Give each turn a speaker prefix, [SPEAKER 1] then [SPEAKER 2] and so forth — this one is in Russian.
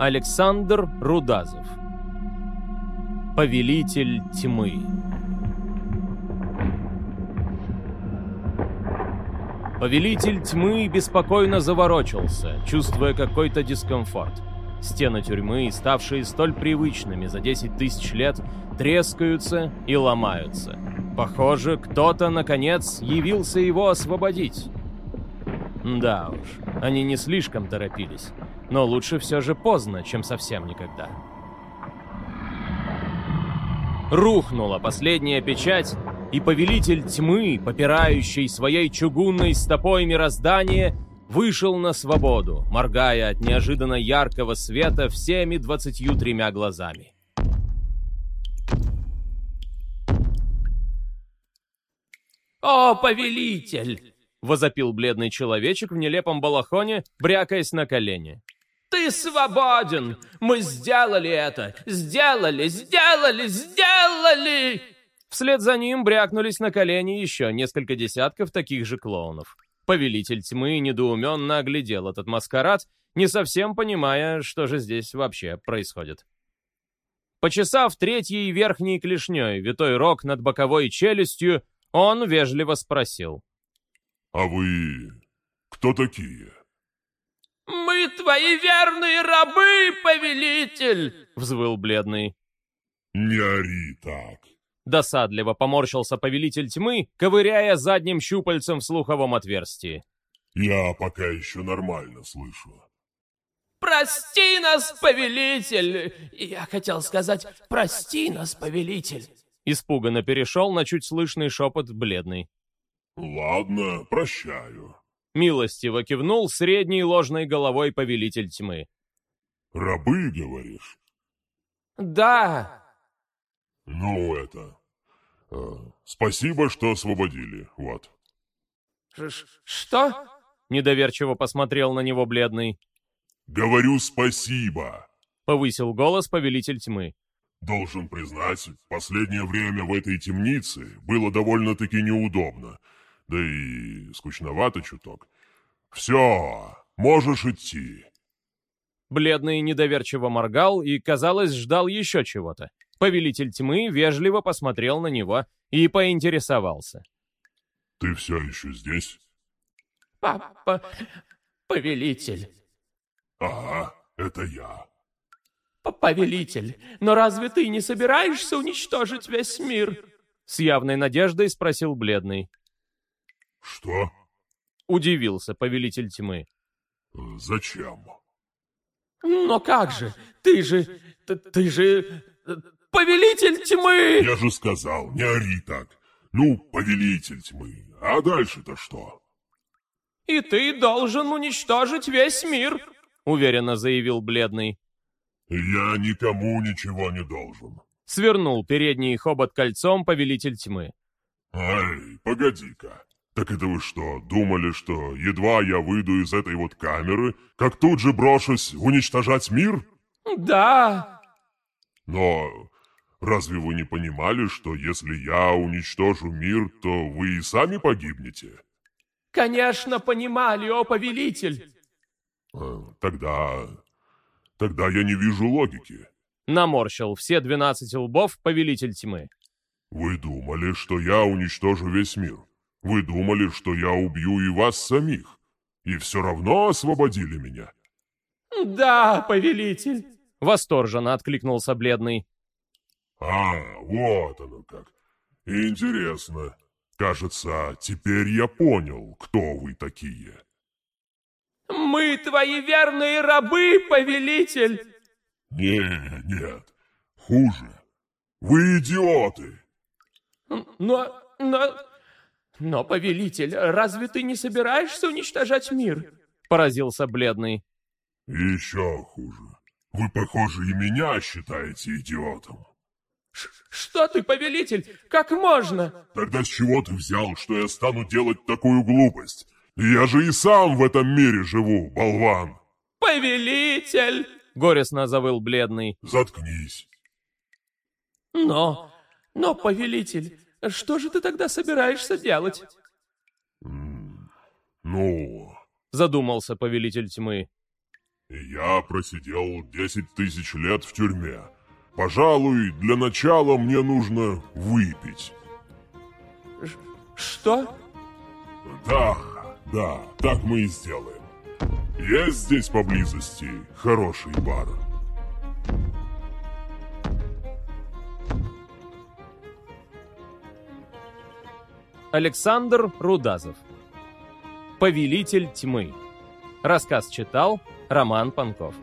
[SPEAKER 1] Александр Рудазов Повелитель тьмы Повелитель тьмы беспокойно заворочился, чувствуя какой-то дискомфорт. Стены тюрьмы, ставшие столь привычными за 10 тысяч лет, трескаются и ломаются. Похоже, кто-то, наконец, явился его освободить. Да уж, они не слишком торопились, но лучше все же поздно, чем совсем никогда. Рухнула последняя печать, и повелитель тьмы, попирающий своей чугунной стопой мироздание, вышел на свободу, моргая от неожиданно яркого света всеми двадцатью тремя глазами. «О, повелитель!» — возопил бледный человечек в нелепом балахоне, брякаясь на колени. «Ты свободен! Мы сделали это! Сделали! Сделали! Сделали!» Вслед за ним брякнулись на колени еще несколько десятков таких же клоунов. Повелитель тьмы недоуменно оглядел этот маскарад, не совсем понимая, что же здесь вообще происходит. Почесав третьей верхней клешней витой рог над боковой челюстью, он вежливо спросил.
[SPEAKER 2] «А вы кто такие?»
[SPEAKER 3] «Мы твои верные рабы, повелитель!» — взвыл бледный.
[SPEAKER 2] «Не ори так!»
[SPEAKER 1] Досадливо поморщился повелитель тьмы, ковыряя задним щупальцем в слуховом отверстии.
[SPEAKER 2] «Я пока еще нормально слышу».
[SPEAKER 3] «Прости нас, повелитель!» Я хотел сказать «Прости нас, повелитель!»
[SPEAKER 1] Испуганно перешел на чуть слышный шепот бледный.
[SPEAKER 2] «Ладно, прощаю».
[SPEAKER 1] Милостиво кивнул средней ложной головой повелитель тьмы.
[SPEAKER 2] «Рабы, говоришь?»
[SPEAKER 3] «Да».
[SPEAKER 2] «Ну, это... Э, спасибо, что освободили, вот».
[SPEAKER 3] Ш «Что?»
[SPEAKER 1] — недоверчиво посмотрел на него бледный.
[SPEAKER 2] «Говорю спасибо!»
[SPEAKER 1] — повысил голос повелитель тьмы.
[SPEAKER 2] «Должен признать, последнее время в этой темнице было довольно-таки неудобно, да и скучновато чуток. Все, можешь идти».
[SPEAKER 1] Бледный недоверчиво моргал и, казалось, ждал еще чего-то. Повелитель тьмы вежливо посмотрел на него и поинтересовался.
[SPEAKER 2] «Ты все еще здесь?»
[SPEAKER 3] «Папа, повелитель».
[SPEAKER 2] «Ага, это я».
[SPEAKER 3] «Повелитель, но разве ты не собираешься уничтожить весь мир?»
[SPEAKER 1] С явной надеждой спросил бледный.
[SPEAKER 2] «Что?»
[SPEAKER 1] Удивился повелитель тьмы.
[SPEAKER 2] «Зачем?»
[SPEAKER 3] «Но как же? Ты же... Ты, ты же... Повелитель тьмы!»
[SPEAKER 2] «Я же сказал, не ори так. Ну, повелитель тьмы. А дальше-то что?»
[SPEAKER 3] «И ты должен уничтожить весь мир», —
[SPEAKER 1] уверенно заявил бледный.
[SPEAKER 2] «Я никому ничего не должен», —
[SPEAKER 1] свернул передний хобот кольцом повелитель тьмы.
[SPEAKER 2] «Ай, погоди-ка. Так это вы что, думали, что едва я выйду из этой вот камеры, как тут же брошусь уничтожать мир?»
[SPEAKER 3] «Да».
[SPEAKER 2] «Но разве вы не понимали, что если я уничтожу мир, то вы и сами погибнете?»
[SPEAKER 3] «Конечно понимали, о повелитель!»
[SPEAKER 2] э, «Тогда... тогда я не вижу логики».
[SPEAKER 1] Наморщил все двенадцать лбов повелитель тьмы.
[SPEAKER 2] «Вы думали, что я уничтожу весь мир. Вы думали, что я убью и вас самих. И все равно освободили меня».
[SPEAKER 3] «Да, повелитель!»
[SPEAKER 1] Восторженно откликнулся бледный.
[SPEAKER 2] «А, вот оно как. Интересно. Кажется, теперь я понял, кто вы такие».
[SPEAKER 3] «Мы твои верные рабы, повелитель!»
[SPEAKER 2] «Не, нет. Хуже. Вы идиоты!»
[SPEAKER 3] «Но... но... но, повелитель, разве ты не собираешься уничтожать мир?»
[SPEAKER 1] Поразился бледный.
[SPEAKER 2] «Еще хуже. Вы, похоже, и меня считаете идиотом».
[SPEAKER 3] «Что ты, повелитель? Как можно?»
[SPEAKER 2] «Тогда с чего ты взял, что я стану делать такую глупость? Я же и сам в этом мире живу, болван!»
[SPEAKER 3] «Повелитель!»
[SPEAKER 1] — горестно завыл бледный.
[SPEAKER 2] «Заткнись!»
[SPEAKER 3] «Но, но, повелитель, что же ты тогда собираешься делать?»
[SPEAKER 2] «Ну...»
[SPEAKER 1] — задумался повелитель тьмы.
[SPEAKER 2] Я просидел 10 тысяч лет в тюрьме. Пожалуй, для начала мне нужно выпить.
[SPEAKER 3] Что?
[SPEAKER 2] Да, да, так мы и сделаем. Есть здесь поблизости хороший бар.
[SPEAKER 1] Александр Рудазов. Повелитель тьмы. Рассказ читал Роман Панков.